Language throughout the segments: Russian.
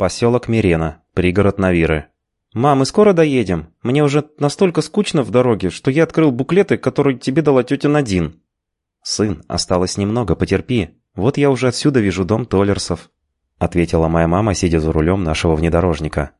Поселок Мирена, пригород Навиры. «Мам, мы скоро доедем? Мне уже настолько скучно в дороге, что я открыл буклеты, которые тебе дала тетя Надин». «Сын, осталось немного, потерпи. Вот я уже отсюда вижу дом Толлерсов», — ответила моя мама, сидя за рулем нашего внедорожника.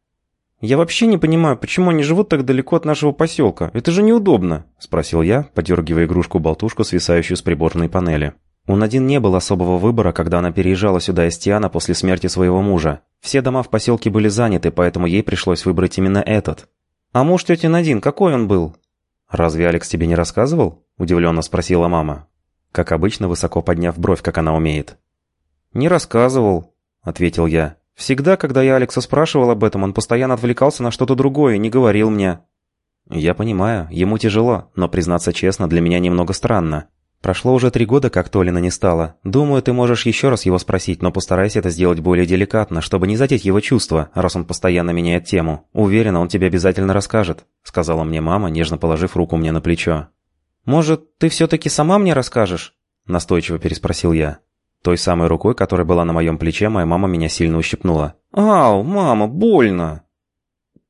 «Я вообще не понимаю, почему они живут так далеко от нашего поселка? Это же неудобно», — спросил я, подергивая игрушку-болтушку, свисающую с приборной панели. У Надин не было особого выбора, когда она переезжала сюда из Тиана после смерти своего мужа. Все дома в поселке были заняты, поэтому ей пришлось выбрать именно этот. «А муж тети Надин, какой он был?» «Разве Алекс тебе не рассказывал?» – удивленно спросила мама. Как обычно, высоко подняв бровь, как она умеет. «Не рассказывал», – ответил я. «Всегда, когда я Алекса спрашивал об этом, он постоянно отвлекался на что-то другое и не говорил мне». «Я понимаю, ему тяжело, но, признаться честно, для меня немного странно. Прошло уже три года, как Толина не стало. Думаю, ты можешь еще раз его спросить, но постарайся это сделать более деликатно, чтобы не задеть его чувства, раз он постоянно меняет тему. Уверена, он тебе обязательно расскажет», — сказала мне мама, нежно положив руку мне на плечо. «Может, ты все-таки сама мне расскажешь?» — настойчиво переспросил я. Той самой рукой, которая была на моем плече, моя мама меня сильно ущипнула. «Ау, мама, больно!»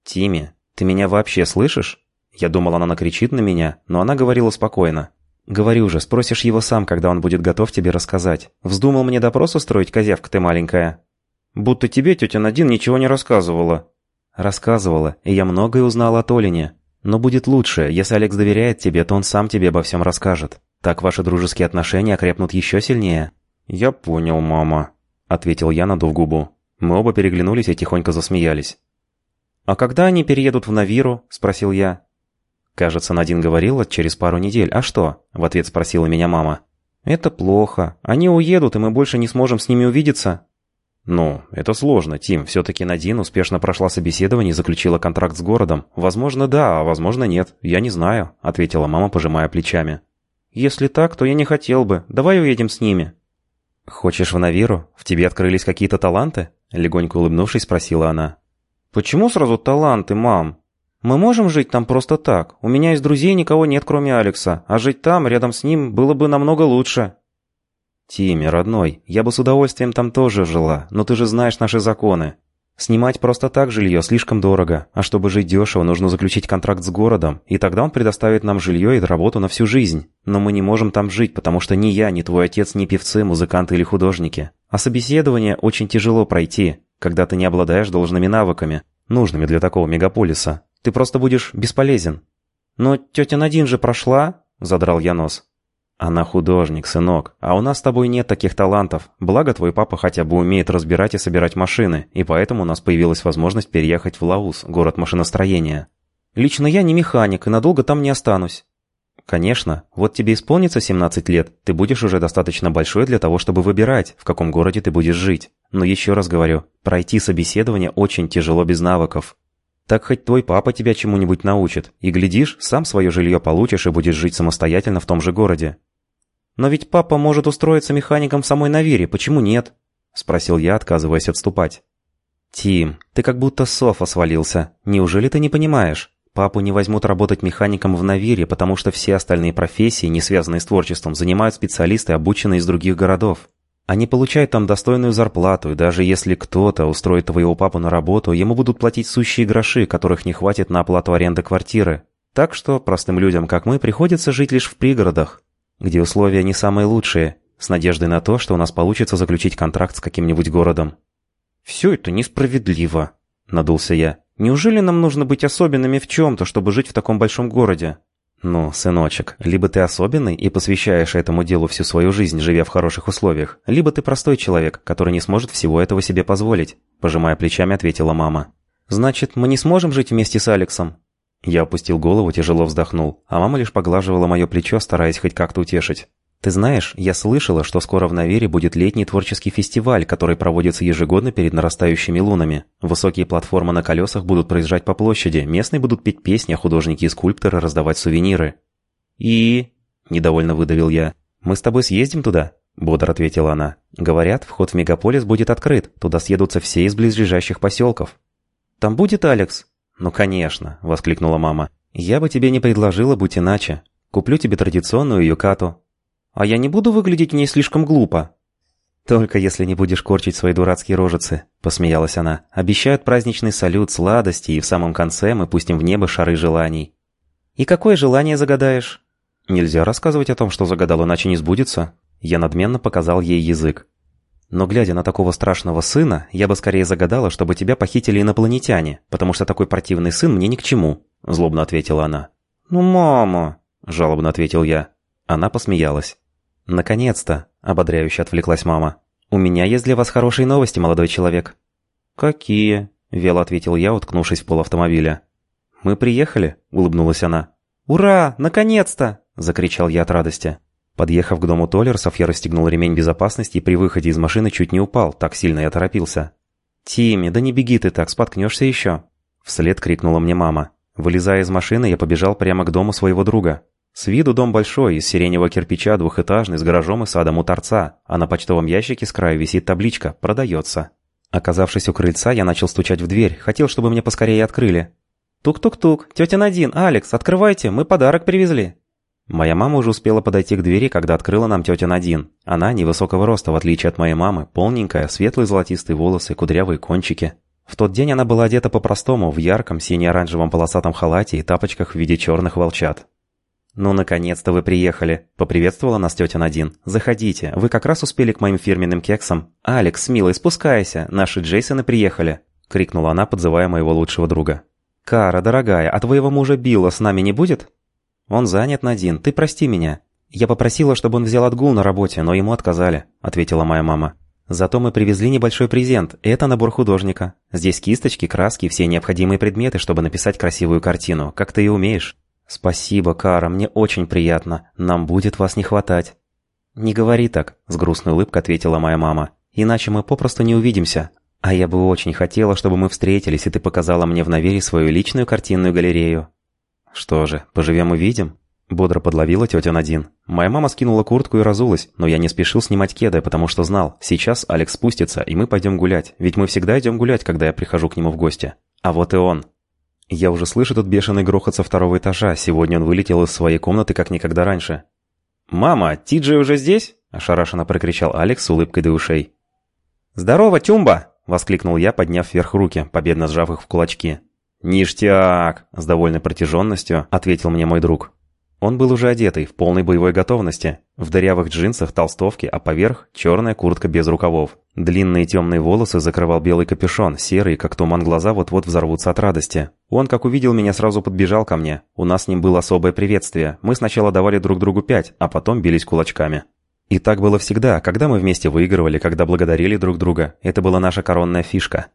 «Тимми, ты меня вообще слышишь?» Я думал, она накричит на меня, но она говорила спокойно. «Говорю же, спросишь его сам, когда он будет готов тебе рассказать. Вздумал мне допрос устроить, козявка ты маленькая?» «Будто тебе тетя Надин ничего не рассказывала». «Рассказывала, и я многое узнал о Толине. Но будет лучше, если Алекс доверяет тебе, то он сам тебе обо всем расскажет. Так ваши дружеские отношения окрепнут еще сильнее». «Я понял, мама», — ответил я, надув губу. Мы оба переглянулись и тихонько засмеялись. «А когда они переедут в Навиру?» — спросил я. Кажется, Надин говорила через пару недель. «А что?» – в ответ спросила меня мама. «Это плохо. Они уедут, и мы больше не сможем с ними увидеться». «Ну, это сложно, Тим. Все-таки Надин успешно прошла собеседование и заключила контракт с городом. Возможно, да, а возможно, нет. Я не знаю», – ответила мама, пожимая плечами. «Если так, то я не хотел бы. Давай уедем с ними». «Хочешь в Навиру? В тебе открылись какие-то таланты?» Легонько улыбнувшись, спросила она. «Почему сразу таланты, мам? Мы можем жить там просто так. У меня из друзей никого нет, кроме Алекса, а жить там, рядом с ним, было бы намного лучше. Тимми, родной, я бы с удовольствием там тоже жила, но ты же знаешь наши законы. Снимать просто так жилье слишком дорого, а чтобы жить дешево, нужно заключить контракт с городом, и тогда он предоставит нам жилье и работу на всю жизнь. Но мы не можем там жить, потому что ни я, ни твой отец, ни певцы, музыканты или художники. А собеседование очень тяжело пройти, когда ты не обладаешь должными навыками, нужными для такого мегаполиса. Ты просто будешь бесполезен». «Но тетя Надин же прошла?» – задрал я нос. «Она художник, сынок, а у нас с тобой нет таких талантов. Благо, твой папа хотя бы умеет разбирать и собирать машины, и поэтому у нас появилась возможность переехать в Лаус, город машиностроения. Лично я не механик и надолго там не останусь». «Конечно. Вот тебе исполнится 17 лет, ты будешь уже достаточно большой для того, чтобы выбирать, в каком городе ты будешь жить. Но еще раз говорю, пройти собеседование очень тяжело без навыков. Так хоть твой папа тебя чему-нибудь научит, и, глядишь, сам свое жилье получишь и будешь жить самостоятельно в том же городе». «Но ведь папа может устроиться механиком в самой Навере, почему нет?» – спросил я, отказываясь отступать. «Тим, ты как будто с софа свалился. Неужели ты не понимаешь? Папу не возьмут работать механиком в Навире, потому что все остальные профессии, не связанные с творчеством, занимают специалисты, обученные из других городов. Они получают там достойную зарплату, и даже если кто-то устроит твоего папу на работу, ему будут платить сущие гроши, которых не хватит на оплату аренды квартиры. Так что простым людям, как мы, приходится жить лишь в пригородах, где условия не самые лучшие, с надеждой на то, что у нас получится заключить контракт с каким-нибудь городом. «Все это несправедливо», — надулся я. «Неужели нам нужно быть особенными в чем-то, чтобы жить в таком большом городе?» «Ну, сыночек, либо ты особенный и посвящаешь этому делу всю свою жизнь, живя в хороших условиях, либо ты простой человек, который не сможет всего этого себе позволить», пожимая плечами, ответила мама. «Значит, мы не сможем жить вместе с Алексом?» Я опустил голову, тяжело вздохнул, а мама лишь поглаживала мое плечо, стараясь хоть как-то утешить. Ты знаешь, я слышала, что скоро в Навере будет летний творческий фестиваль, который проводится ежегодно перед нарастающими лунами. Высокие платформы на колесах будут проезжать по площади, местные будут петь песни, а художники и скульпторы раздавать сувениры. «И...» – недовольно выдавил я. «Мы с тобой съездим туда?» – бодро ответила она. «Говорят, вход в мегаполис будет открыт, туда съедутся все из близлежащих поселков». «Там будет Алекс?» «Ну, конечно», – воскликнула мама. «Я бы тебе не предложила, будь иначе. Куплю тебе традиционную юкату, а я не буду выглядеть в слишком глупо?» «Только если не будешь корчить свои дурацкие рожицы», — посмеялась она. «Обещают праздничный салют, сладости, и в самом конце мы пустим в небо шары желаний». «И какое желание загадаешь?» «Нельзя рассказывать о том, что загадал, иначе не сбудется». Я надменно показал ей язык. «Но глядя на такого страшного сына, я бы скорее загадала, чтобы тебя похитили инопланетяне, потому что такой противный сын мне ни к чему», — злобно ответила она. «Ну, мама!» — жалобно ответил я. Она посмеялась. «Наконец-то!» — ободряюще отвлеклась мама. «У меня есть для вас хорошие новости, молодой человек». «Какие?» — вело ответил я, уткнувшись в пол автомобиля. «Мы приехали», — улыбнулась она. «Ура! Наконец-то!» — закричал я от радости. Подъехав к дому Толлерсов, я расстегнул ремень безопасности и при выходе из машины чуть не упал, так сильно я торопился. «Тимми, да не беги ты так, споткнешься еще!» Вслед крикнула мне мама. Вылезая из машины, я побежал прямо к дому своего друга. С виду дом большой, из сиреневого кирпича, двухэтажный, с гаражом и садом у торца, а на почтовом ящике с краю висит табличка «Продается». Оказавшись у крыльца, я начал стучать в дверь, хотел, чтобы мне поскорее открыли. «Тук-тук-тук, тетя Надин, Алекс, открывайте, мы подарок привезли». Моя мама уже успела подойти к двери, когда открыла нам тетя Надин. Она невысокого роста, в отличие от моей мамы, полненькая, светлые золотистые волосы, кудрявые кончики. В тот день она была одета по-простому, в ярком сине-оранжевом полосатом халате и тапочках в виде черных волчат. «Ну, наконец-то вы приехали», — поприветствовала нас тетя Надин. «Заходите, вы как раз успели к моим фирменным кексам. Алекс, милый, спускайся, наши Джейсоны приехали», — крикнула она, подзывая моего лучшего друга. «Кара, дорогая, а твоего мужа Билла с нами не будет?» «Он занят, Надин, ты прости меня. Я попросила, чтобы он взял отгул на работе, но ему отказали», — ответила моя мама. Зато мы привезли небольшой презент. Это набор художника. Здесь кисточки, краски и все необходимые предметы, чтобы написать красивую картину, как ты и умеешь. Спасибо, Кара, мне очень приятно. Нам будет вас не хватать. Не говори так, с грустной улыбкой ответила моя мама. Иначе мы попросту не увидимся. А я бы очень хотела, чтобы мы встретились, и ты показала мне в Навере свою личную картинную галерею. Что же, поживем-увидим? Бодро подловила тетя Надин. Моя мама скинула куртку и разулась, но я не спешил снимать кеды, потому что знал, сейчас Алекс спустится, и мы пойдем гулять, ведь мы всегда идем гулять, когда я прихожу к нему в гости. А вот и он. Я уже слышу тут бешеный грохот со второго этажа, сегодня он вылетел из своей комнаты как никогда раньше. «Мама, Тиджей уже здесь?» – ошарашенно прокричал Алекс с улыбкой до ушей. «Здорово, Тюмба!» – воскликнул я, подняв вверх руки, победно сжав их в кулачки. «Ништяк!» – с довольной протяженностью ответил мне мой друг. Он был уже одетый, в полной боевой готовности. В дырявых джинсах, толстовке, а поверх – черная куртка без рукавов. Длинные темные волосы закрывал белый капюшон, серые, как туман глаза, вот-вот взорвутся от радости. Он, как увидел меня, сразу подбежал ко мне. У нас с ним было особое приветствие. Мы сначала давали друг другу пять, а потом бились кулачками. И так было всегда, когда мы вместе выигрывали, когда благодарили друг друга. Это была наша коронная фишка.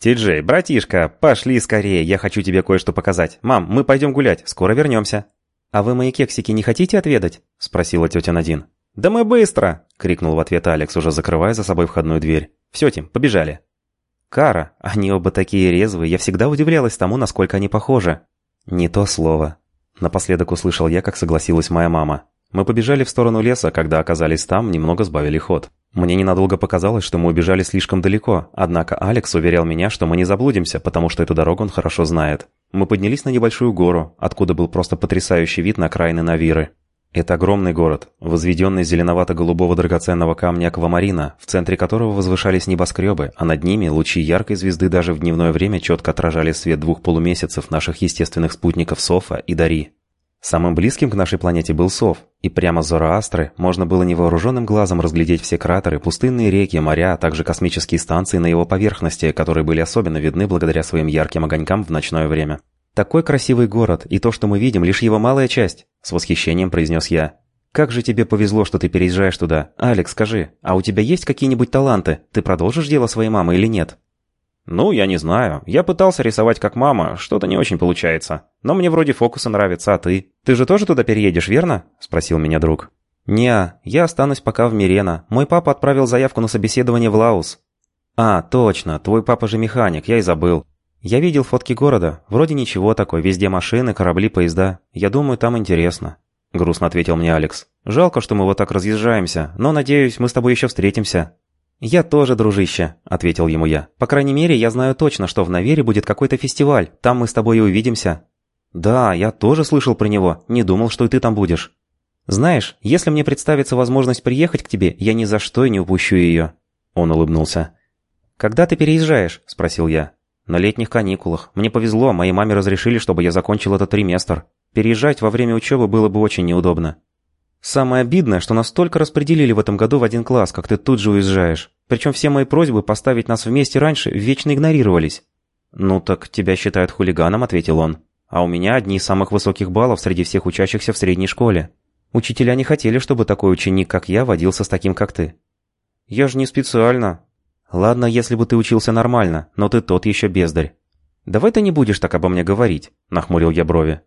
«Ти-Джей, братишка, пошли скорее, я хочу тебе кое-что показать. Мам, мы пойдем гулять, скоро вернемся». «А вы мои кексики не хотите отведать?» – спросила тетя Надин. «Да мы быстро!» – крикнул в ответ Алекс, уже закрывая за собой входную дверь. «Все, Тим, побежали!» «Кара, они оба такие резвые, я всегда удивлялась тому, насколько они похожи». «Не то слово». Напоследок услышал я, как согласилась моя мама. Мы побежали в сторону леса, когда оказались там, немного сбавили ход. Мне ненадолго показалось, что мы убежали слишком далеко, однако Алекс уверял меня, что мы не заблудимся, потому что эту дорогу он хорошо знает. Мы поднялись на небольшую гору, откуда был просто потрясающий вид на окраины Навиры. Это огромный город, возведенный зеленовато-голубого драгоценного камня аквамарина, в центре которого возвышались небоскребы, а над ними лучи яркой звезды даже в дневное время четко отражали свет двух полумесяцев наших естественных спутников Софа и Дари. Самым близким к нашей планете был Сов, и прямо с Зороастры можно было невооруженным глазом разглядеть все кратеры, пустынные реки, моря, а также космические станции на его поверхности, которые были особенно видны благодаря своим ярким огонькам в ночное время. «Такой красивый город, и то, что мы видим, лишь его малая часть», — с восхищением произнес я. «Как же тебе повезло, что ты переезжаешь туда. Алекс, скажи, а у тебя есть какие-нибудь таланты? Ты продолжишь дело своей мамы или нет?» «Ну, я не знаю. Я пытался рисовать как мама, что-то не очень получается. Но мне вроде фокусы нравятся, а ты? Ты же тоже туда переедешь, верно?» – спросил меня друг. не я останусь пока в Мирена. Мой папа отправил заявку на собеседование в Лаус». «А, точно, твой папа же механик, я и забыл. Я видел фотки города. Вроде ничего такой, везде машины, корабли, поезда. Я думаю, там интересно». Грустно ответил мне Алекс. «Жалко, что мы вот так разъезжаемся, но, надеюсь, мы с тобой еще встретимся». «Я тоже, дружище», — ответил ему я. «По крайней мере, я знаю точно, что в Навере будет какой-то фестиваль. Там мы с тобой и увидимся». «Да, я тоже слышал про него. Не думал, что и ты там будешь». «Знаешь, если мне представится возможность приехать к тебе, я ни за что не упущу ее. Он улыбнулся. «Когда ты переезжаешь?» – спросил я. «На летних каникулах. Мне повезло, моей маме разрешили, чтобы я закончил этот триместр. Переезжать во время учебы было бы очень неудобно. Самое обидное, что нас только распределили в этом году в один класс, как ты тут же уезжаешь. Причем все мои просьбы поставить нас вместе раньше вечно игнорировались. «Ну так тебя считают хулиганом», — ответил он. «А у меня одни из самых высоких баллов среди всех учащихся в средней школе. Учителя не хотели, чтобы такой ученик, как я, водился с таким, как ты». «Я же не специально». «Ладно, если бы ты учился нормально, но ты тот еще бездарь». «Давай ты не будешь так обо мне говорить», — нахмурил я брови.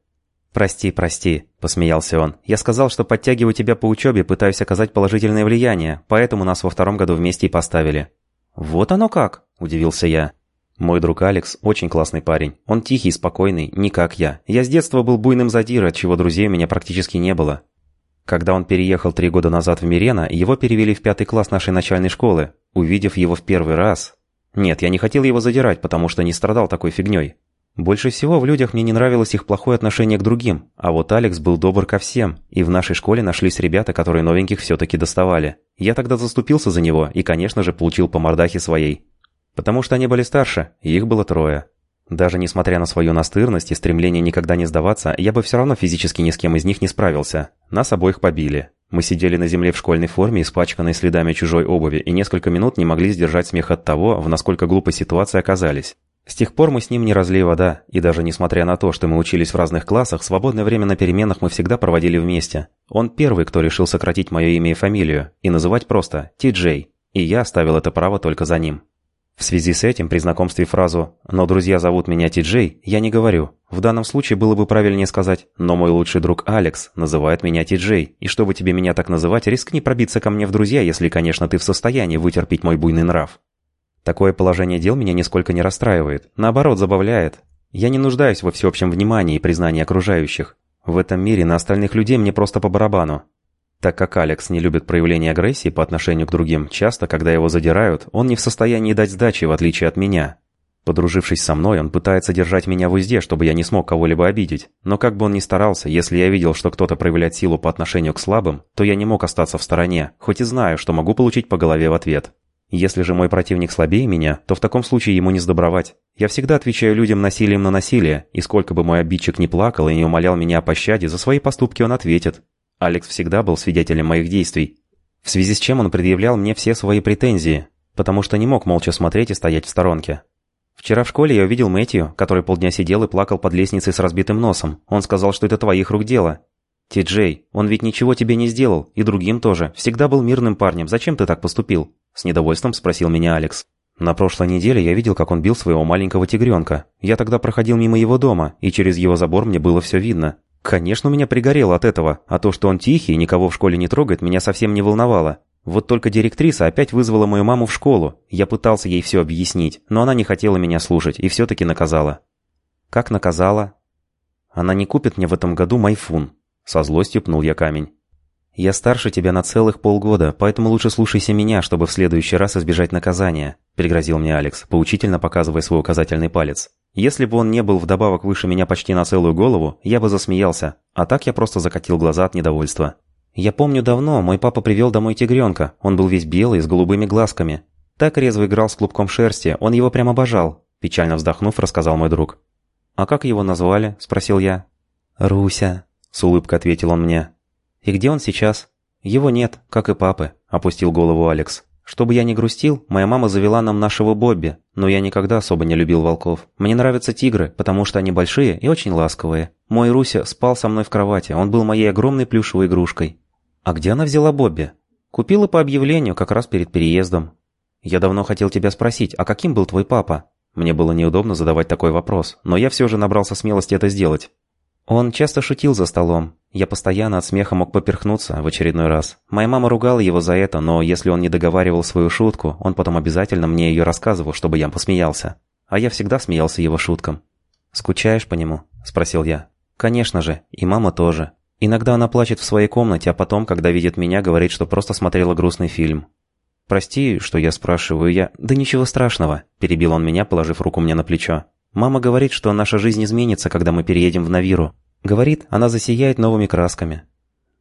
«Прости, прости», — посмеялся он. «Я сказал, что подтягиваю тебя по учебе, пытаюсь оказать положительное влияние, поэтому нас во втором году вместе и поставили». «Вот оно как», — удивился я. Мой друг Алекс очень классный парень. Он тихий, спокойный, не как я. Я с детства был буйным задирой, от чего друзей у меня практически не было. Когда он переехал три года назад в Мирена, его перевели в пятый класс нашей начальной школы. Увидев его в первый раз... Нет, я не хотел его задирать, потому что не страдал такой фигней. Больше всего в людях мне не нравилось их плохое отношение к другим, а вот Алекс был добр ко всем, и в нашей школе нашлись ребята, которые новеньких все-таки доставали. Я тогда заступился за него и, конечно же, получил по мордахе своей. Потому что они были старше, и их было трое. Даже несмотря на свою настырность и стремление никогда не сдаваться, я бы все равно физически ни с кем из них не справился. Нас обоих побили. Мы сидели на земле в школьной форме, испачканной следами чужой обуви, и несколько минут не могли сдержать смех от того, в насколько глупой ситуации оказались. С тех пор мы с ним не разлей вода, и даже несмотря на то, что мы учились в разных классах, свободное время на переменах мы всегда проводили вместе. Он первый, кто решил сократить мое имя и фамилию, и называть просто Ти-Джей, и я оставил это право только за ним. В связи с этим при знакомстве фразу «но друзья зовут меня Ти-Джей» я не говорю. В данном случае было бы правильнее сказать «но мой лучший друг Алекс называет меня Ти-Джей, и чтобы тебе меня так называть, рискни пробиться ко мне в друзья, если, конечно, ты в состоянии вытерпеть мой буйный нрав». Такое положение дел меня нисколько не расстраивает, наоборот, забавляет. Я не нуждаюсь во всеобщем внимании и признании окружающих. В этом мире на остальных людей мне просто по барабану. Так как Алекс не любит проявления агрессии по отношению к другим, часто, когда его задирают, он не в состоянии дать сдачи, в отличие от меня. Подружившись со мной, он пытается держать меня в узде, чтобы я не смог кого-либо обидеть. Но как бы он ни старался, если я видел, что кто-то проявляет силу по отношению к слабым, то я не мог остаться в стороне, хоть и знаю, что могу получить по голове в ответ. Если же мой противник слабее меня, то в таком случае ему не сдобровать. Я всегда отвечаю людям насилием на насилие, и сколько бы мой обидчик ни плакал и не умолял меня о пощаде, за свои поступки он ответит. Алекс всегда был свидетелем моих действий. В связи с чем он предъявлял мне все свои претензии, потому что не мог молча смотреть и стоять в сторонке. Вчера в школе я увидел Мэтью, который полдня сидел и плакал под лестницей с разбитым носом. Он сказал, что это твоих рук дело. Ти-Джей, он ведь ничего тебе не сделал, и другим тоже. Всегда был мирным парнем. Зачем ты так поступил? С недовольством спросил меня Алекс. На прошлой неделе я видел, как он бил своего маленького тигренка. Я тогда проходил мимо его дома, и через его забор мне было все видно. Конечно, меня пригорело от этого, а то, что он тихий и никого в школе не трогает, меня совсем не волновало. Вот только директриса опять вызвала мою маму в школу. Я пытался ей все объяснить, но она не хотела меня слушать и все-таки наказала. Как наказала? Она не купит мне в этом году майфун. Со злостью пнул я камень. «Я старше тебя на целых полгода, поэтому лучше слушайся меня, чтобы в следующий раз избежать наказания», – пригрозил мне Алекс, поучительно показывая свой указательный палец. «Если бы он не был вдобавок выше меня почти на целую голову, я бы засмеялся, а так я просто закатил глаза от недовольства». «Я помню давно, мой папа привел домой тигренка, он был весь белый, с голубыми глазками. Так резво играл с клубком шерсти, он его прям обожал», – печально вздохнув, рассказал мой друг. «А как его назвали?» – спросил я. «Руся», – с улыбкой ответил он мне. «И где он сейчас?» «Его нет, как и папы», – опустил голову Алекс. «Чтобы я не грустил, моя мама завела нам нашего Бобби, но я никогда особо не любил волков. Мне нравятся тигры, потому что они большие и очень ласковые. Мой Руся спал со мной в кровати, он был моей огромной плюшевой игрушкой». «А где она взяла Бобби?» «Купила по объявлению, как раз перед переездом». «Я давно хотел тебя спросить, а каким был твой папа?» Мне было неудобно задавать такой вопрос, но я все же набрался смелости это сделать. Он часто шутил за столом. Я постоянно от смеха мог поперхнуться в очередной раз. Моя мама ругала его за это, но если он не договаривал свою шутку, он потом обязательно мне ее рассказывал, чтобы я посмеялся. А я всегда смеялся его шуткам. «Скучаешь по нему?» – спросил я. «Конечно же, и мама тоже. Иногда она плачет в своей комнате, а потом, когда видит меня, говорит, что просто смотрела грустный фильм. «Прости, что я спрашиваю, я...» «Да ничего страшного», – перебил он меня, положив руку мне на плечо. Мама говорит, что наша жизнь изменится, когда мы переедем в Навиру. Говорит, она засияет новыми красками».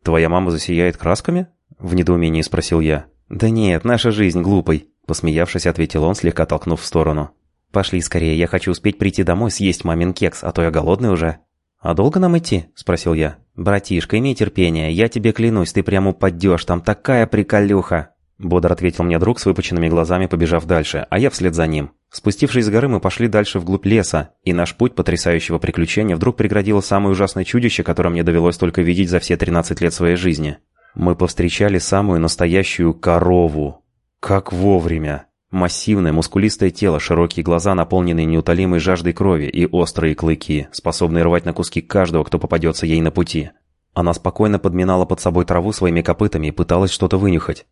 «Твоя мама засияет красками?» – в недоумении спросил я. «Да нет, наша жизнь глупой», Посмеявшись, ответил он, слегка толкнув в сторону. «Пошли скорее, я хочу успеть прийти домой съесть мамин кекс, а то я голодный уже». «А долго нам идти?» – спросил я. «Братишка, имей терпение, я тебе клянусь, ты прямо упадешь, там такая приколюха!» Бодр ответил мне друг с выпученными глазами, побежав дальше, а я вслед за ним. Спустившись с горы, мы пошли дальше вглубь леса, и наш путь потрясающего приключения вдруг преградило самое ужасное чудище, которое мне довелось только видеть за все 13 лет своей жизни. Мы повстречали самую настоящую корову. Как вовремя! Массивное, мускулистое тело, широкие глаза, наполненные неутолимой жаждой крови, и острые клыки, способные рвать на куски каждого, кто попадется ей на пути. Она спокойно подминала под собой траву своими копытами и пыталась что-то вынюхать.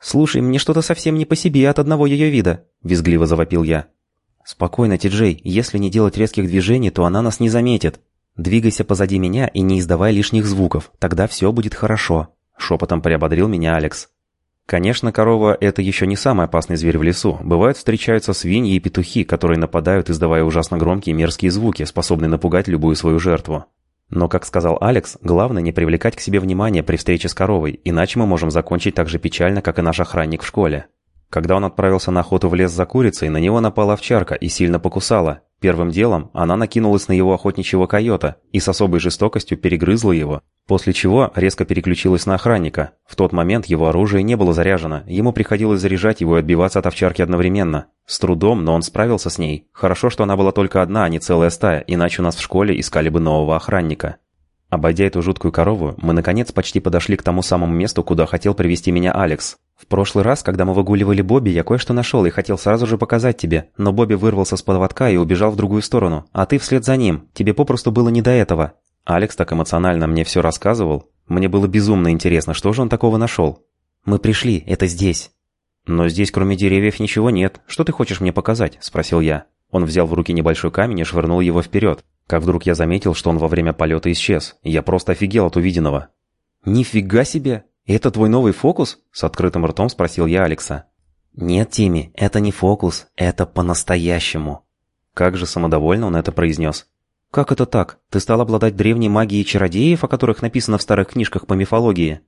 «Слушай, мне что-то совсем не по себе от одного ее вида», — визгливо завопил я. «Спокойно, Ти-Джей, если не делать резких движений, то она нас не заметит. Двигайся позади меня и не издавай лишних звуков, тогда все будет хорошо», — шепотом приободрил меня Алекс. Конечно, корова – это еще не самый опасный зверь в лесу. Бывают встречаются свиньи и петухи, которые нападают, издавая ужасно громкие мерзкие звуки, способные напугать любую свою жертву. Но, как сказал Алекс, главное не привлекать к себе внимания при встрече с коровой, иначе мы можем закончить так же печально, как и наш охранник в школе. Когда он отправился на охоту в лес за курицей, на него напала овчарка и сильно покусала. Первым делом она накинулась на его охотничьего койота и с особой жестокостью перегрызла его, после чего резко переключилась на охранника. В тот момент его оружие не было заряжено, ему приходилось заряжать его и отбиваться от овчарки одновременно. С трудом, но он справился с ней. Хорошо, что она была только одна, а не целая стая, иначе у нас в школе искали бы нового охранника. Обойдя эту жуткую корову, мы наконец почти подошли к тому самому месту, куда хотел привести меня Алекс. В прошлый раз, когда мы выгуливали Бобби, я кое-что нашел и хотел сразу же показать тебе, но Бобби вырвался с поводка и убежал в другую сторону, а ты вслед за ним. Тебе попросту было не до этого. Алекс так эмоционально мне все рассказывал. Мне было безумно интересно, что же он такого нашел. Мы пришли, это здесь. Но здесь кроме деревьев ничего нет. Что ты хочешь мне показать? Спросил я. Он взял в руки небольшой камень и швырнул его вперед. Как вдруг я заметил, что он во время полета исчез. Я просто офигел от увиденного. «Нифига себе! Это твой новый фокус?» С открытым ртом спросил я Алекса. «Нет, Тимми, это не фокус, это по-настоящему». Как же самодовольно он это произнес. «Как это так? Ты стал обладать древней магией чародеев, о которых написано в старых книжках по мифологии?»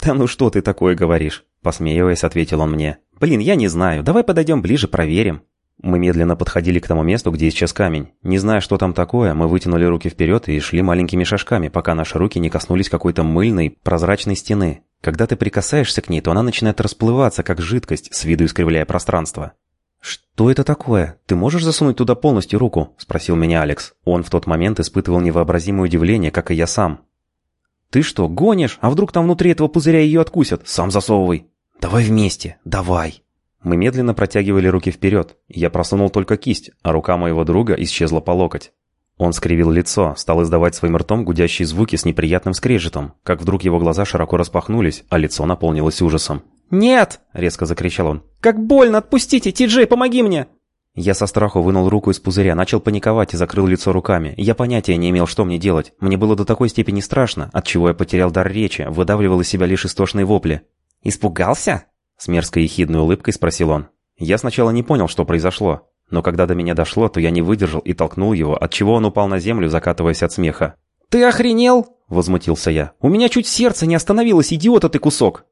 «Да ну что ты такое говоришь?» Посмеиваясь, ответил он мне. «Блин, я не знаю. Давай подойдем ближе, проверим». Мы медленно подходили к тому месту, где исчез камень. Не зная, что там такое, мы вытянули руки вперед и шли маленькими шажками, пока наши руки не коснулись какой-то мыльной, прозрачной стены. Когда ты прикасаешься к ней, то она начинает расплываться, как жидкость, с виду искривляя пространство. «Что это такое? Ты можешь засунуть туда полностью руку?» – спросил меня Алекс. Он в тот момент испытывал невообразимое удивление, как и я сам. «Ты что, гонишь? А вдруг там внутри этого пузыря ее откусят? Сам засовывай!» «Давай вместе, давай!» Мы медленно протягивали руки вперед. Я просунул только кисть, а рука моего друга исчезла по локоть. Он скривил лицо, стал издавать своим ртом гудящие звуки с неприятным скрежетом, как вдруг его глаза широко распахнулись, а лицо наполнилось ужасом. «Нет!» — резко закричал он. «Как больно! Отпустите! Ти-Джей, помоги мне!» Я со страху вынул руку из пузыря, начал паниковать и закрыл лицо руками. Я понятия не имел, что мне делать. Мне было до такой степени страшно, от чего я потерял дар речи, выдавливал из себя лишь истошные вопли. «Испугался?» С мерзкой ехидной улыбкой спросил он. Я сначала не понял, что произошло. Но когда до меня дошло, то я не выдержал и толкнул его, отчего он упал на землю, закатываясь от смеха. «Ты охренел?» — возмутился я. «У меня чуть сердце не остановилось, идиота ты кусок!»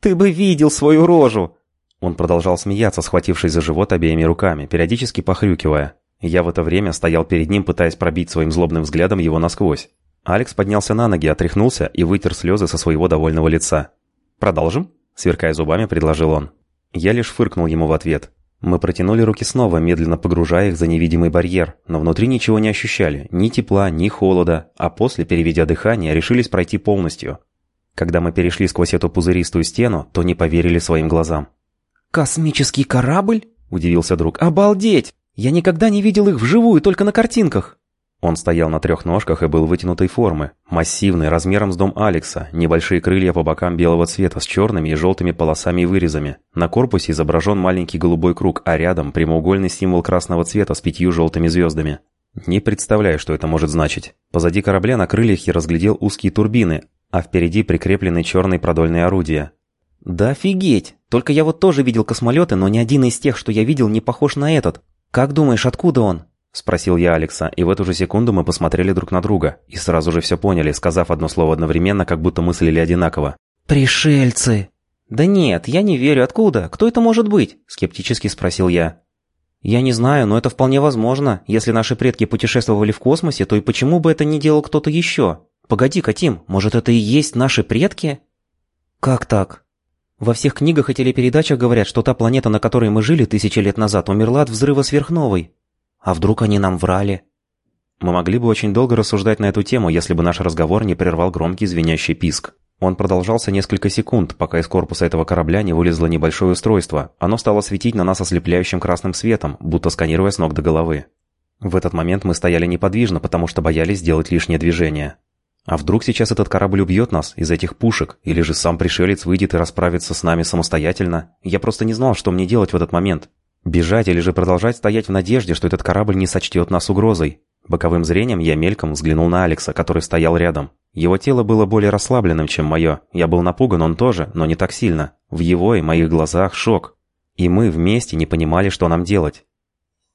«Ты бы видел свою рожу!» Он продолжал смеяться, схватившись за живот обеими руками, периодически похрюкивая. Я в это время стоял перед ним, пытаясь пробить своим злобным взглядом его насквозь. Алекс поднялся на ноги, отряхнулся и вытер слезы со своего довольного лица. «Продолжим?» Сверкая зубами, предложил он. Я лишь фыркнул ему в ответ. Мы протянули руки снова, медленно погружая их за невидимый барьер, но внутри ничего не ощущали, ни тепла, ни холода, а после, переведя дыхание, решились пройти полностью. Когда мы перешли сквозь эту пузыристую стену, то не поверили своим глазам. «Космический корабль?» – удивился друг. «Обалдеть! Я никогда не видел их вживую, только на картинках!» Он стоял на трех ножках и был вытянутой формы. Массивный, размером с дом Алекса, небольшие крылья по бокам белого цвета с черными и желтыми полосами и вырезами. На корпусе изображен маленький голубой круг, а рядом прямоугольный символ красного цвета с пятью желтыми звездами. Не представляю, что это может значить. Позади корабля на крыльях я разглядел узкие турбины, а впереди прикреплены черные продольные орудия. «Да офигеть! Только я вот тоже видел космолеты, но ни один из тех, что я видел, не похож на этот. Как думаешь, откуда он?» — спросил я Алекса, и в эту же секунду мы посмотрели друг на друга и сразу же все поняли, сказав одно слово одновременно, как будто мыслили одинаково. «Пришельцы!» «Да нет, я не верю. Откуда? Кто это может быть?» – скептически спросил я. «Я не знаю, но это вполне возможно. Если наши предки путешествовали в космосе, то и почему бы это не делал кто-то еще? Погоди-ка, Тим, может это и есть наши предки?» «Как так?» «Во всех книгах и телепередачах говорят, что та планета, на которой мы жили тысячи лет назад, умерла от взрыва сверхновой. А вдруг они нам врали?» Мы могли бы очень долго рассуждать на эту тему, если бы наш разговор не прервал громкий звенящий писк. Он продолжался несколько секунд, пока из корпуса этого корабля не вылезло небольшое устройство. Оно стало светить на нас ослепляющим красным светом, будто сканируя с ног до головы. В этот момент мы стояли неподвижно, потому что боялись сделать лишнее движение. А вдруг сейчас этот корабль убьет нас из этих пушек, или же сам пришелец выйдет и расправится с нами самостоятельно? Я просто не знал, что мне делать в этот момент. Бежать или же продолжать стоять в надежде, что этот корабль не сочтет нас угрозой. Боковым зрением я мельком взглянул на Алекса, который стоял рядом. Его тело было более расслабленным, чем мое. Я был напуган, он тоже, но не так сильно. В его и моих глазах шок. И мы вместе не понимали, что нам делать.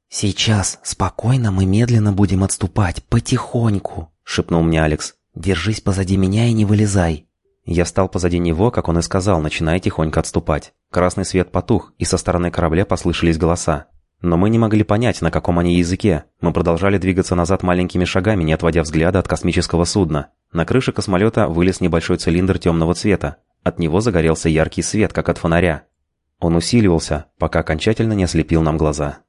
«Сейчас, спокойно мы медленно будем отступать, потихоньку», — шепнул мне Алекс. «Держись позади меня и не вылезай». Я встал позади него, как он и сказал, начиная тихонько отступать. Красный свет потух, и со стороны корабля послышались голоса. Но мы не могли понять, на каком они языке. Мы продолжали двигаться назад маленькими шагами, не отводя взгляда от космического судна. На крыше космолета вылез небольшой цилиндр темного цвета. От него загорелся яркий свет, как от фонаря. Он усиливался, пока окончательно не ослепил нам глаза.